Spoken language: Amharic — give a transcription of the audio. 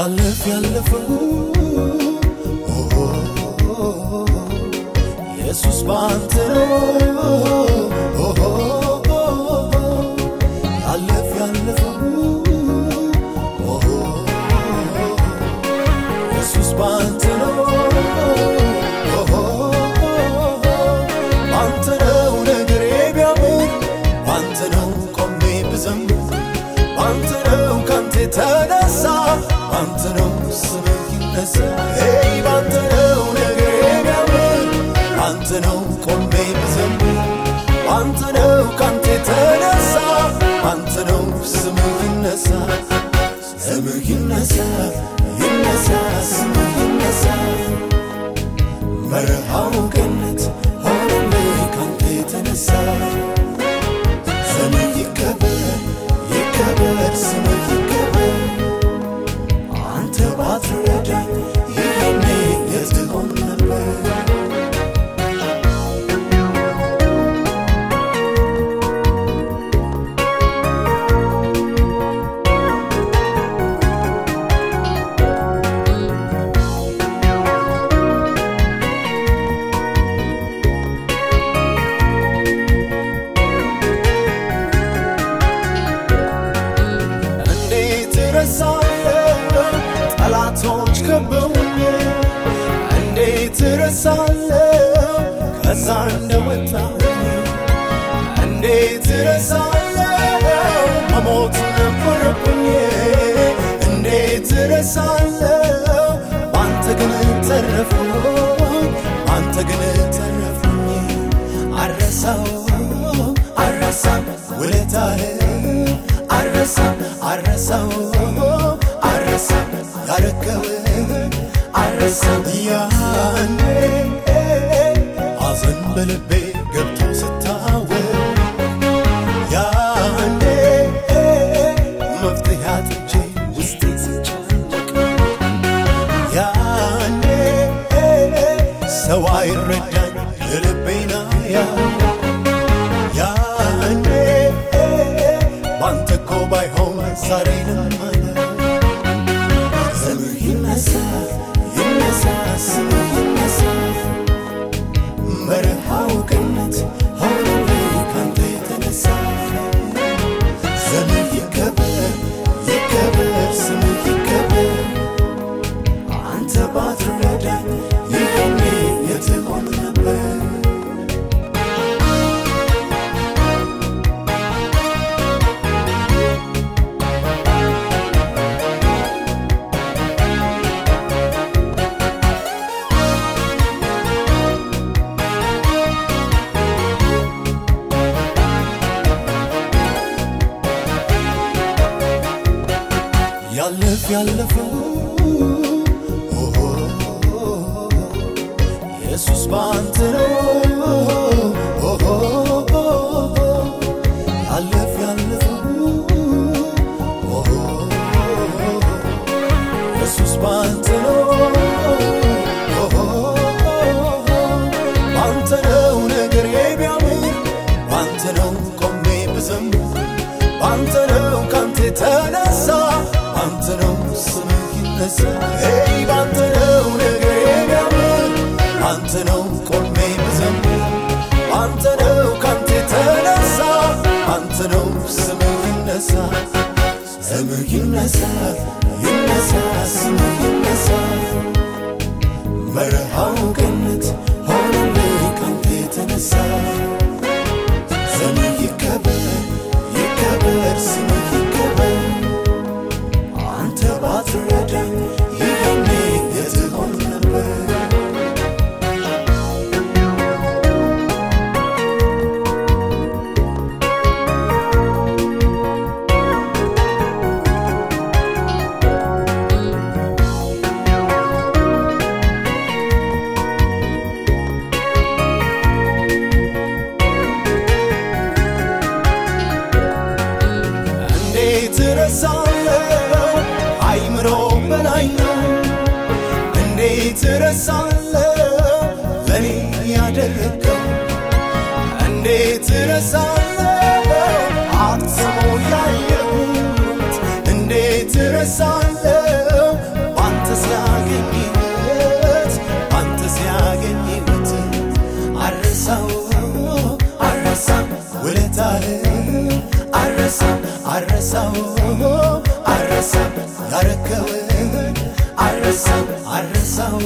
ያለፍ ያለፈው ኢየሱስ በአንተ ያለፍ ያለፈው But እረሳለሁ? ከዛ እንደወጣሁኝ እንዴት እረሳለሁ? መሞት ነበረብኝ። እንዴት እረሳለሁ? ባንተ ግን ተረፍኩኝ። ባንተ ግን ተረፍኩኝ። አረሳው አረሳም ውለታህን አረሳም አረሳም ያኔ ሐዘን በልቤ ገብቶ ስታወቅ ያኔ መፍትሄ አጥቼ ውስጤ ስጨነቅ ያኔ ሰው አይረዳኝ ልቤና ያ ያለፈው ኢየሱስ በአንተ ነው። ያለፍ ያለፈው ኢየሱስ በአንተ ነው። በአንተ ነው ነገሬ ቢያምር፣ በአንተ ነው ቆሜ ብዘምር፣ በአንተ ነው ካንተ በአንተ ነው ስምህ ይነሳ። ሄይ ነው ነገሬ ቢያምር፣ በአንተ ነው ቆሜ ብዘምር፣ በአንተ ነው ካንተ የተነሳ በአንተ ነው ስምህ ይነሳ ስምህ ይነሳ እንዴት ረሳለው ለኔ ያደረገው እንዴት ረሳለው አትሞ ያየሁት እንዴት ረሳለው ባንተ ሲያገኝት ባንተ ሲያገኝት አረሳው አረሳም ውለታህን አረሳም አረሳው አረሳም አረሳም አረሳው